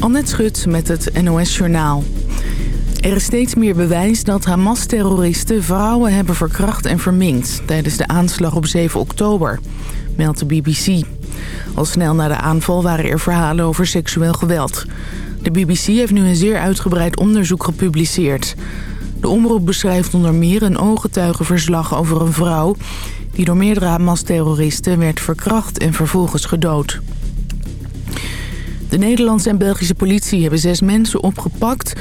Annette Schut met het NOS Journaal. Er is steeds meer bewijs dat Hamas-terroristen vrouwen hebben verkracht en verminkt... tijdens de aanslag op 7 oktober, meldt de BBC. Al snel na de aanval waren er verhalen over seksueel geweld. De BBC heeft nu een zeer uitgebreid onderzoek gepubliceerd. De omroep beschrijft onder meer een ooggetuigenverslag over een vrouw... die door meerdere Hamas-terroristen werd verkracht en vervolgens gedood. De Nederlandse en Belgische politie hebben zes mensen opgepakt...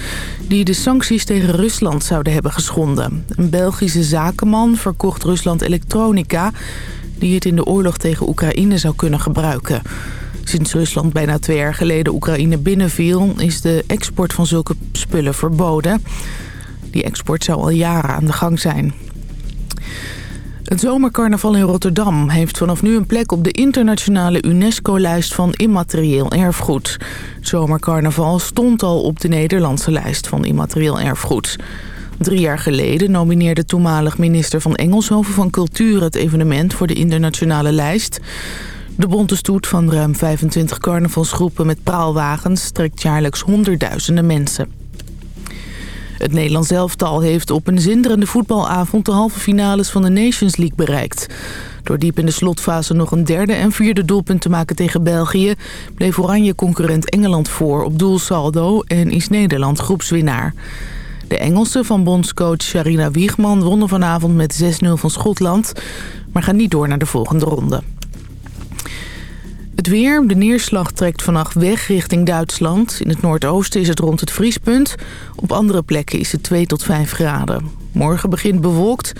die de sancties tegen Rusland zouden hebben geschonden. Een Belgische zakenman verkocht Rusland elektronica... die het in de oorlog tegen Oekraïne zou kunnen gebruiken. Sinds Rusland bijna twee jaar geleden Oekraïne binnenviel... is de export van zulke spullen verboden. Die export zou al jaren aan de gang zijn. Het zomercarnaval in Rotterdam heeft vanaf nu een plek op de internationale UNESCO-lijst van immaterieel erfgoed. Zomercarnaval stond al op de Nederlandse lijst van immaterieel erfgoed. Drie jaar geleden nomineerde toenmalig minister van Engelshoven van Cultuur het evenement voor de internationale lijst. De bonte stoet van ruim 25 carnavalsgroepen met praalwagens trekt jaarlijks honderdduizenden mensen. Het Nederlands elftal heeft op een zinderende voetbalavond de halve finales van de Nations League bereikt. Door diep in de slotfase nog een derde en vierde doelpunt te maken tegen België... bleef Oranje concurrent Engeland voor op doelsaldo en is Nederland groepswinnaar. De Engelsen van bondscoach Sharina Wiegman wonnen vanavond met 6-0 van Schotland... maar gaan niet door naar de volgende ronde. Het weer, de neerslag trekt vannacht weg richting Duitsland. In het noordoosten is het rond het vriespunt. Op andere plekken is het 2 tot 5 graden. Morgen begint bewolkt,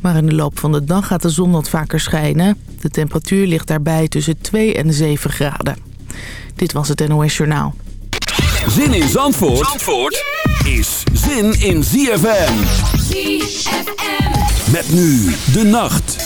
maar in de loop van de dag gaat de zon wat vaker schijnen. De temperatuur ligt daarbij tussen 2 en 7 graden. Dit was het NOS Journaal. Zin in Zandvoort, Zandvoort is zin in ZFM. ZFM. Met nu de nacht.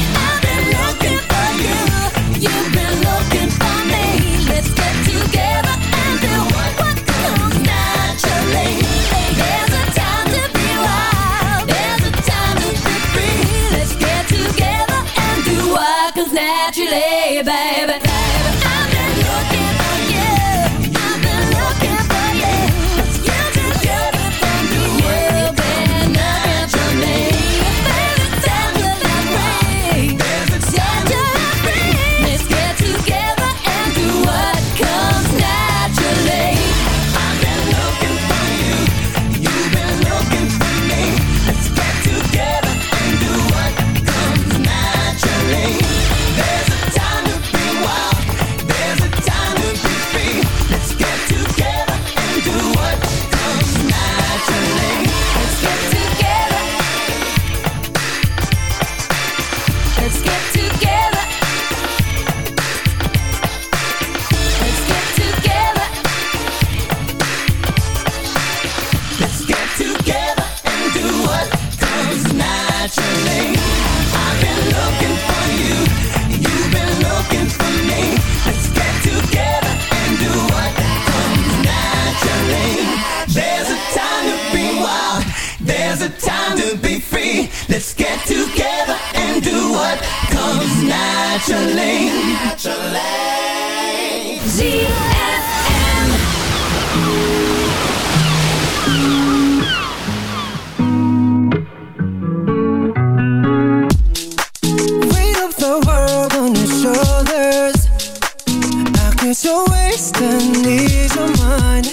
Ease of mind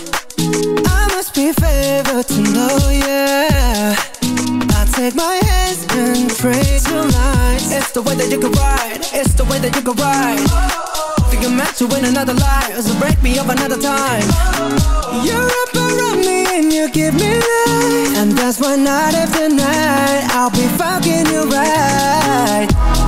I must be favored to know, yeah. I take my hands and pray tonight It's the way that you can ride. It's the way that you can ride. Oh. Think I'm meant to win another life. So break me up another time. Oh. You're up around me and you give me life. And that's why night after night. I'll be fucking you right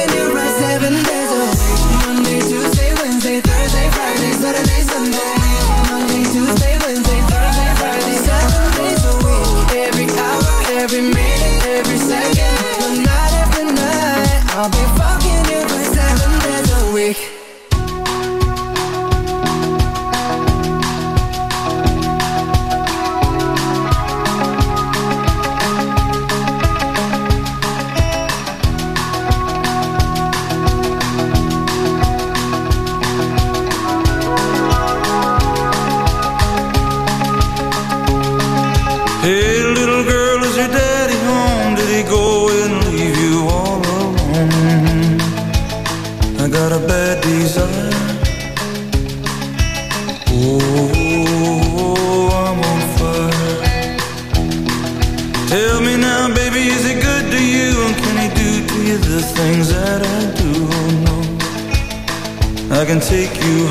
can take you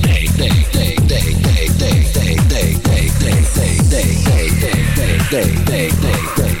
day, day, day, day.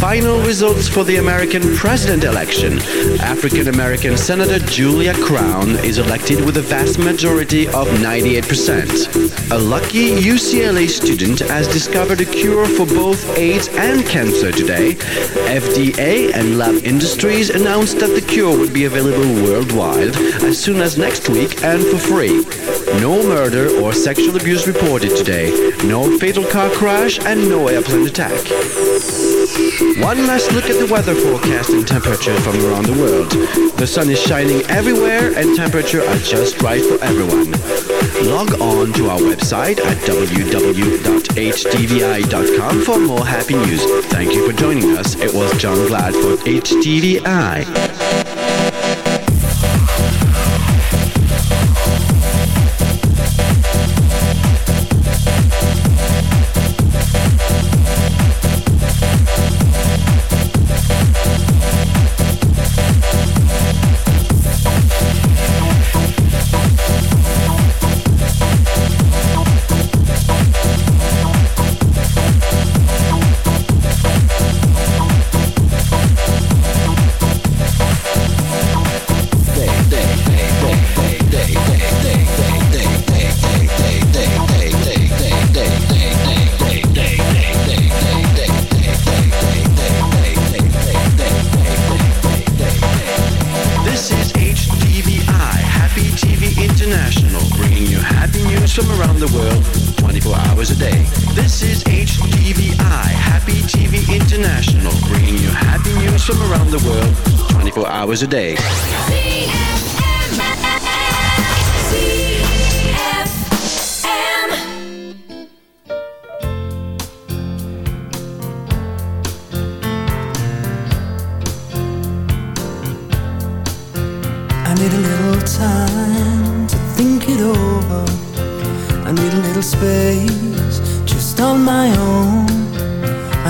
Final results for the American president election. African American Senator Julia Crown is elected with a vast majority of 98%. A lucky UCLA student has discovered a cure for both AIDS and cancer today. FDA and lab industries announced that the cure would be available worldwide as soon as next week and for free. No murder or sexual abuse reported today. No fatal car crash and no airplane attack. One last look at the weather forecast and temperature from around the world. The sun is shining everywhere and temperature are just right for everyone. Log on to our website at www.htvi.com for more happy news. Thank you for joining us. It was John Glad for HTVI.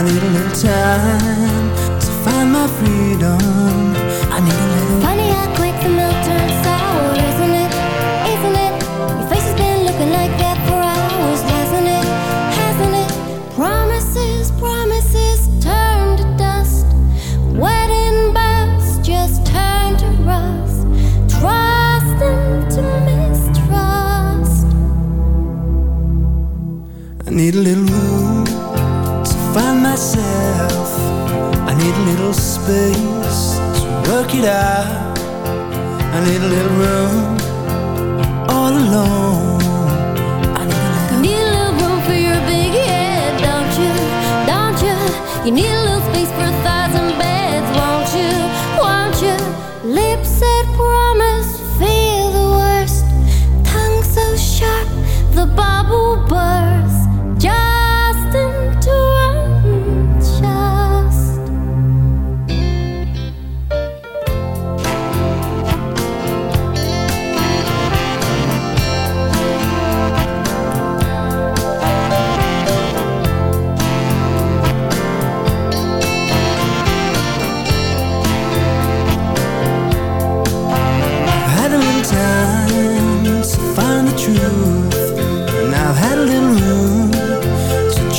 Need a little time to find my freedom. I need a little room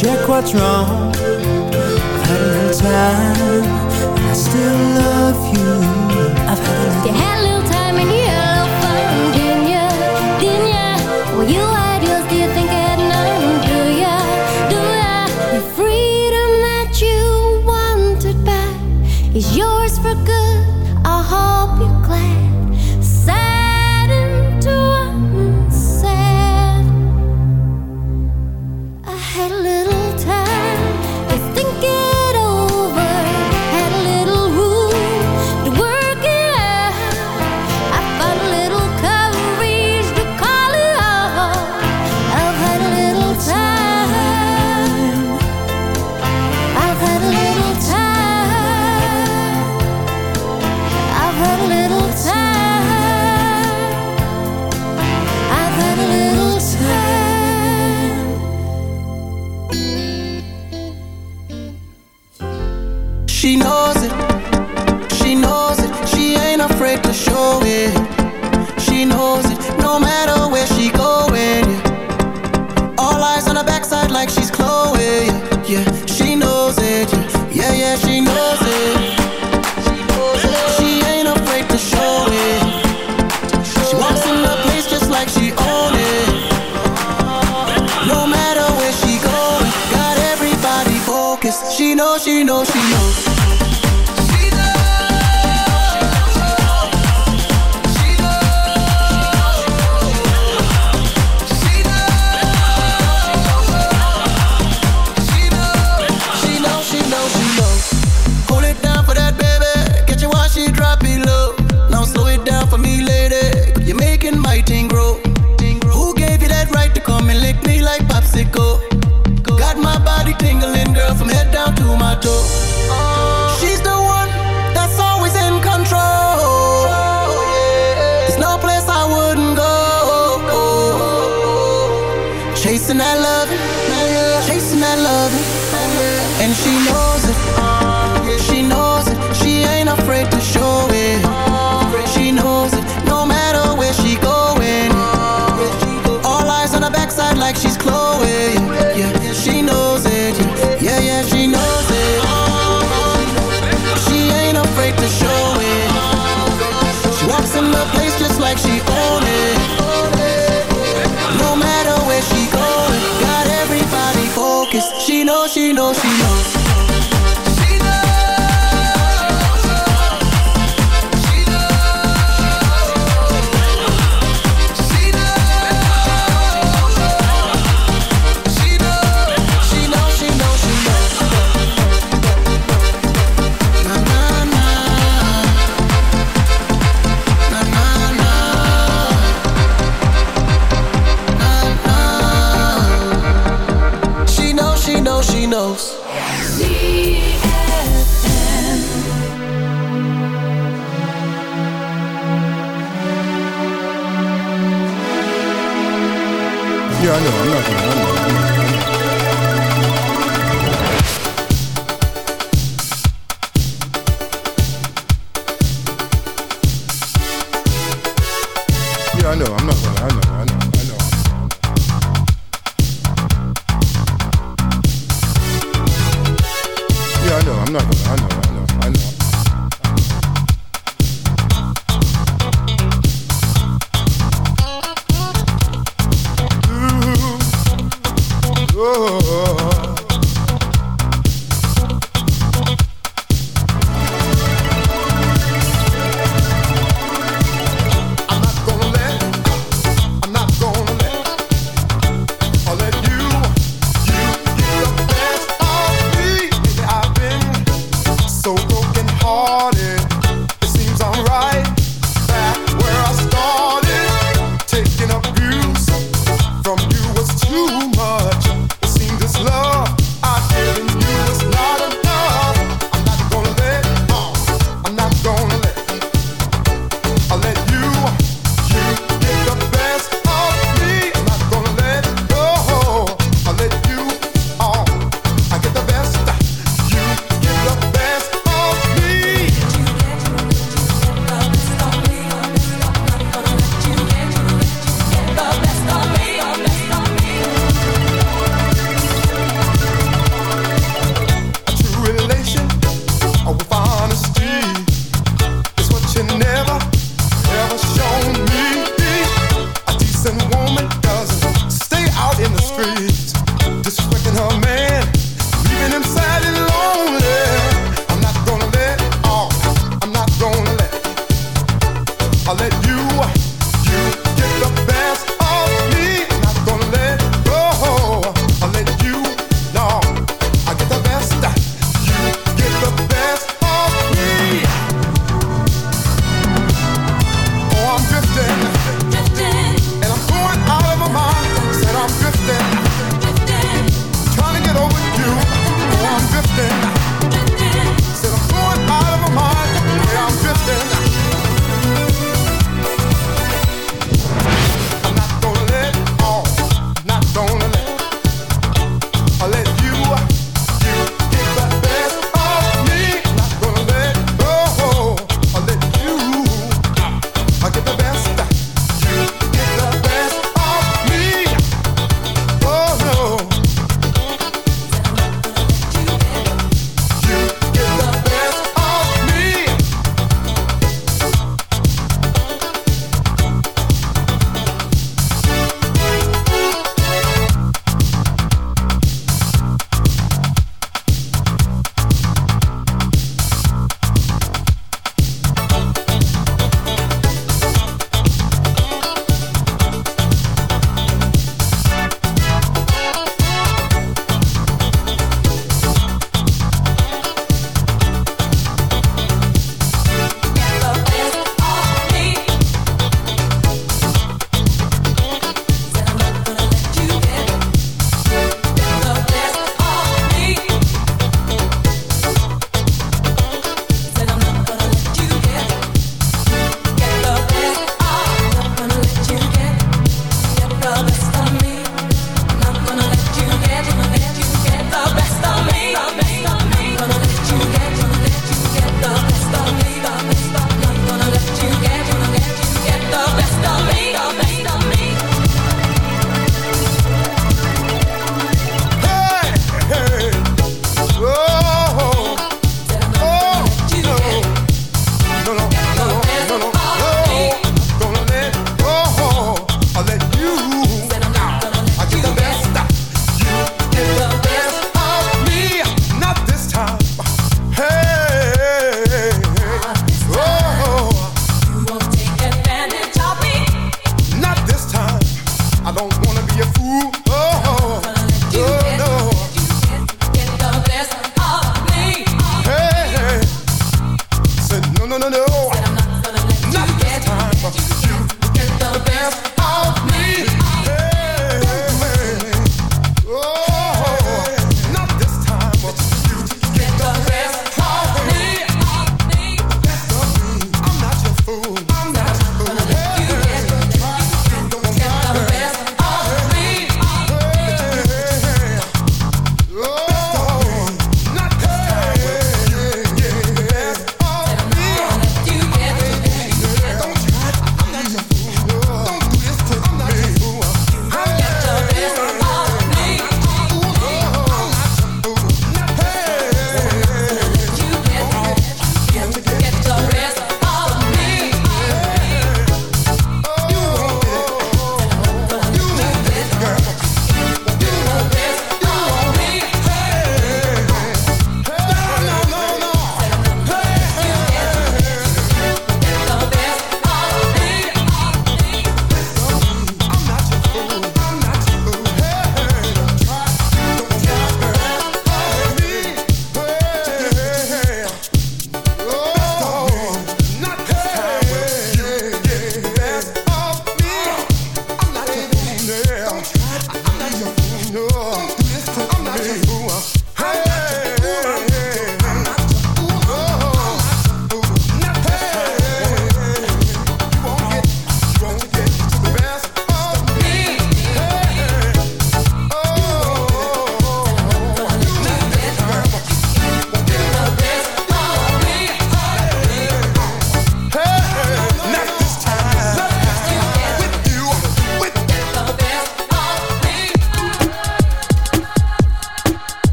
check what's wrong. I've had a little time, and I still love you. I've had a little I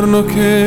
giorno che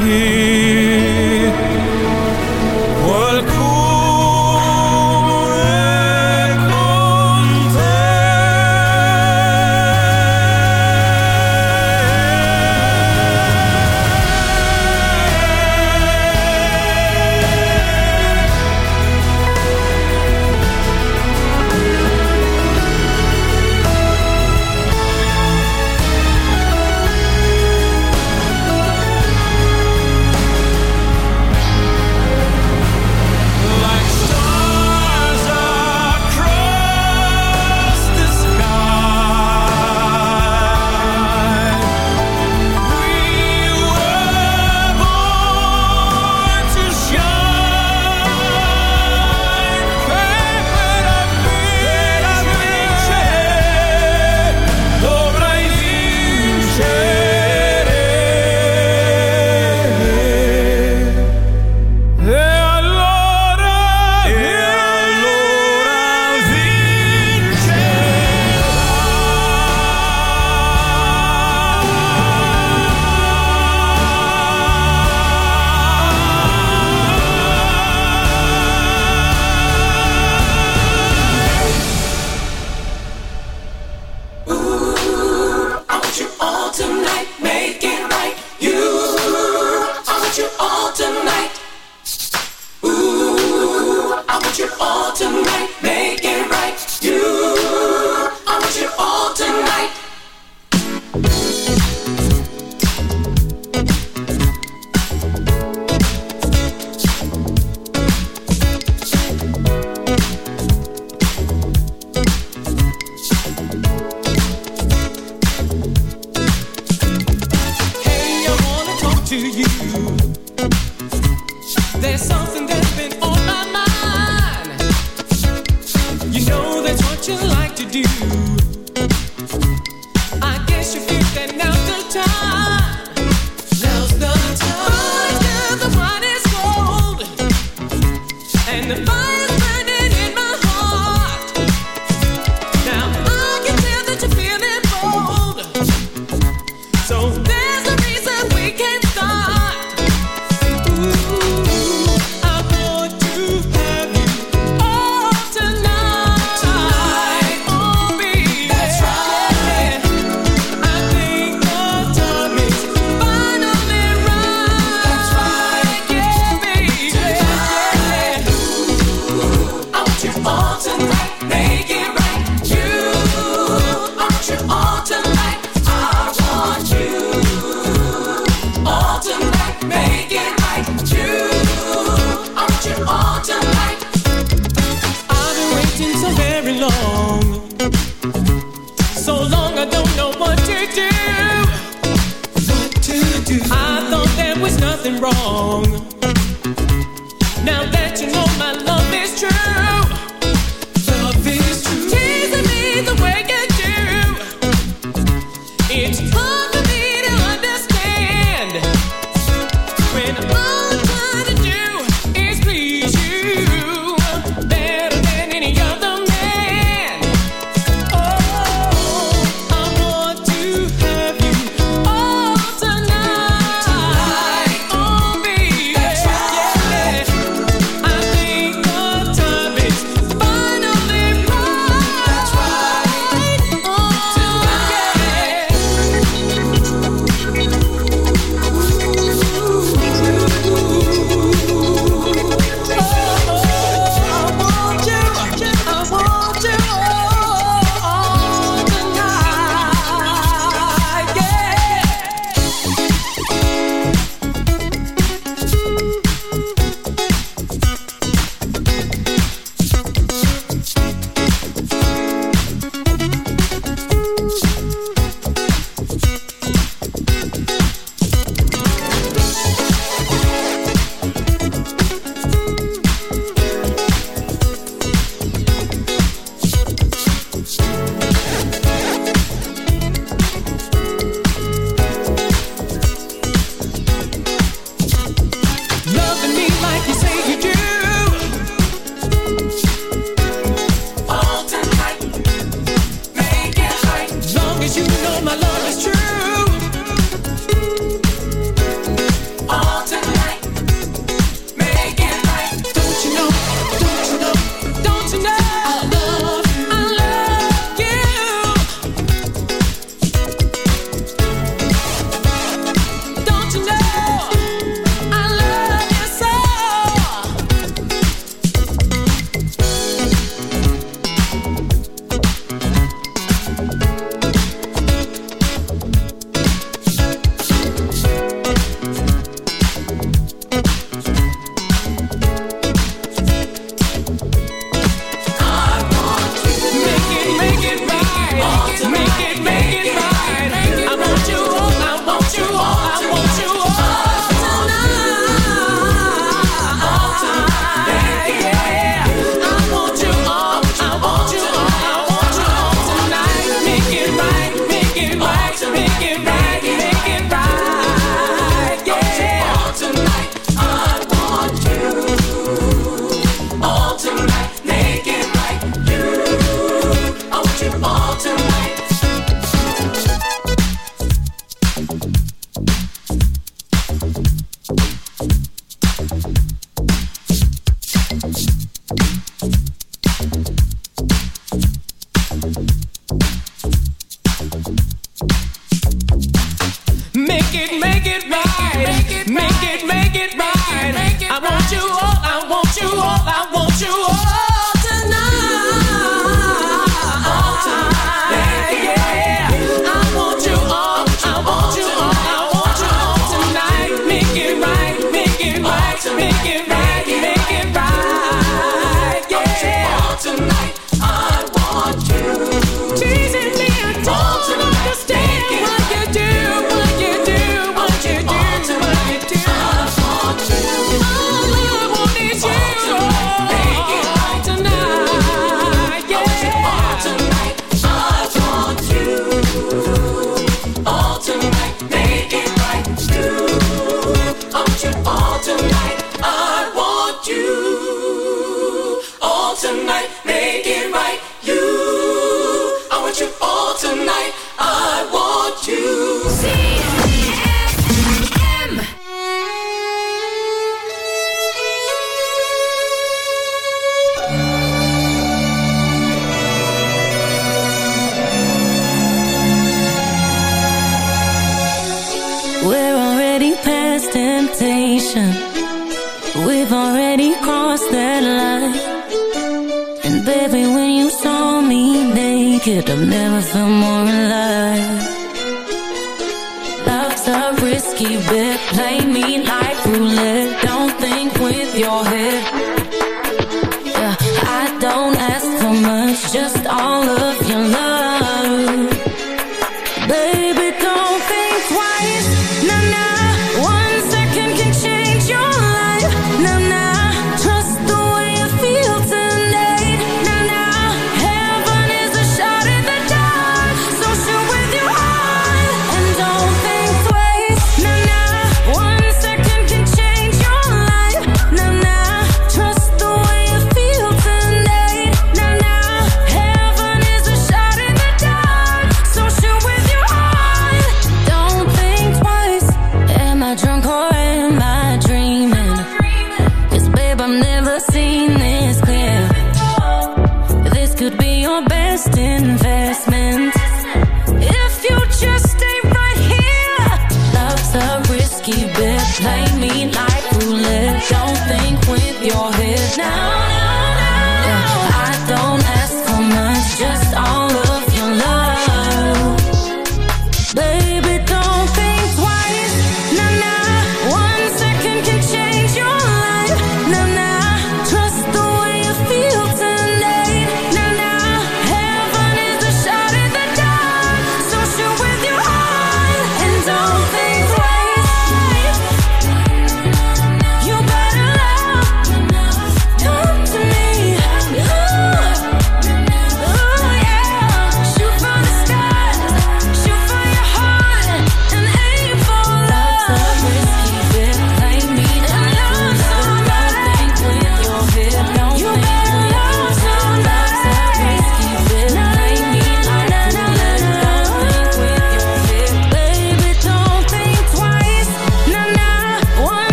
arrenderti.